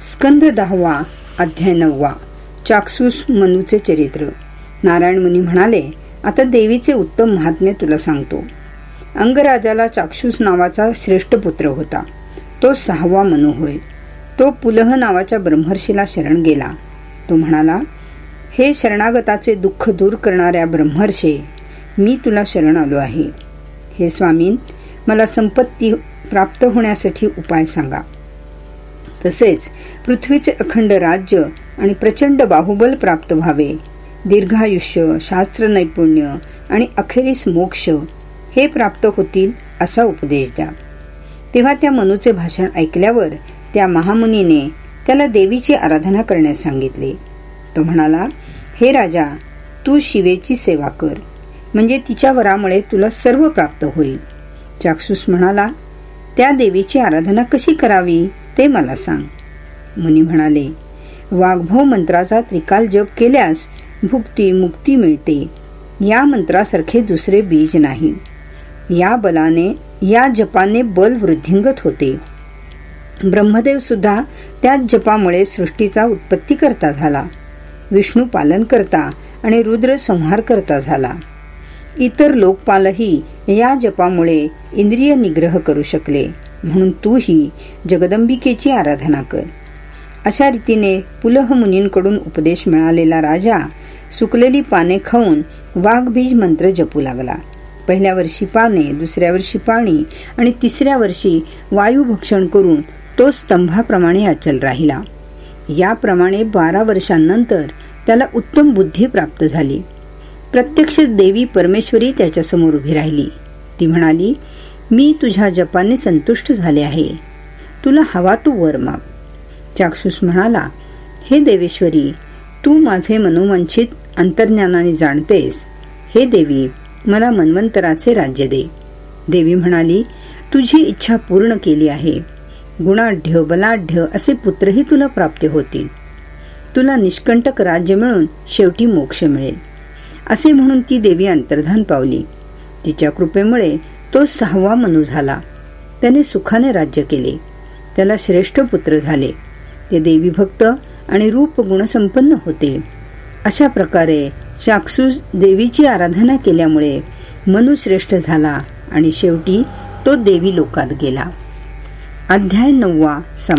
स्कंद दहावा अध्याय नववा चाक्षुष मनूचे चरित्र. नारायण मुनी म्हणाले आता देवीचे उत्तम महात्म्य तुला सांगतो. अंगराजाला चाक्षूस नावाचा श्रेष्ठ पुत्र होता. तो सहावा मनू होय. तो पुलह नावाच्या ब्रह्मर्षीला शरण गेला. तो म्हणाला हे शरणागताचे दुःख दूर करणाऱ्या ब्रह्मर्षे मी तुला शरण आलो आहे. हे स्वामीन मला संपत्ती प्राप्त होण्यासाठी उपाय सांगा. तसेच पृथ्वीचे अखंड राज्य आणि प्रचंड बाहुबल प्राप्त व्हावे. दीर्घायुष्य शास्त्र नैपुण्य आणि अखेरीस मोक्ष हे प्राप्त होतील असा उपदेश द्या. तेव्हा त्या मनूचे भाषण ऐकल्यावर त्या महामुनीने त्याला देवीची आराधना करण्यास सांगितले. तो म्हणाला हे राजा तू शिवेची सेवा कर. म्हणजे तिच्या वरामुळे तुला सर्व प्राप्त होईल. चाक्षुष म्हणाला त्या देवीची आराधना कशी करावी? ते मला सांग. मुनी म्हणाले वाघभव मंत्राचा त्रिकाल जप केल्यास भुक्ती मुक्ती मिळते. या मंत्रासारखे दुसरे बीज नाही. या बलाने या जपाने बल वृद्धिंगत होते. ब्रह्मदेव सुद्धा त्याच जपामुळे सृष्टीचा उत्पत्ती करता झाला. विष्णू पालन करता आणि रुद्र संहार करता झाला. इतर लोकपालही या जपामुळे इंद्रिय निग्रह करू शकले. म्हणून तूही जगदंबिकेची आराधना कर. अशा रीतीने पुलह मुनींकडून उपदेश मिळालेला राजा सुकलेली पाने खाऊन वाघबीज मंत्र जपू लागला. पहिल्या वर्षी पाने दुसऱ्या वर्षी पाणी आणि तिसऱ्या वर्षी वायू भक्षण करून तो स्तंभाप्रमाणे अचल राहिला. याप्रमाणे बारा वर्षांनंतर त्याला उत्तम बुद्धी प्राप्त झाली. प्रत्यक्ष देवी परमेश्वरी त्याच्यासमोर उभी राहिली. ती म्हणाली मी तुझ्या जपाने संतुष्ट झाले आहे. तुला हवा तू वर माग चाक्षुस म्हणाला हे देवेश्वरी तू माझे मनोवंचित अंतर्ज्ञानाने जाणतेस. हे देवी मला मनवंतराचे राज्य दे. देवी म्हणाली तुझी इच्छा पूर्ण केली आहे. गुणाढ्य बलाढ्य असे पुत्रही तुला प्राप्त होतील. तुला निष्कंटक राज्य मिळून शेवटी मोक्ष मिळेल. असे म्हणून ती देवी अंतर्धान पावली. तिच्या कृपेमुळे तो सहावा मनू झाला. त्याने सुखाने राज्य केले. त्याला श्रेष्ठ पुत्र झाले. ते देवी भक्त आणि रूप गुणसंपन्न होते. अशा प्रकारे चाक्षुष देवीची आराधना केल्यामुळे मनु श्रेष्ठ झाला आणि शेवटी तो देवी लोकात गेला. अध्याय नववा सम